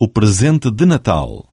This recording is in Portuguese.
o presente de Natal.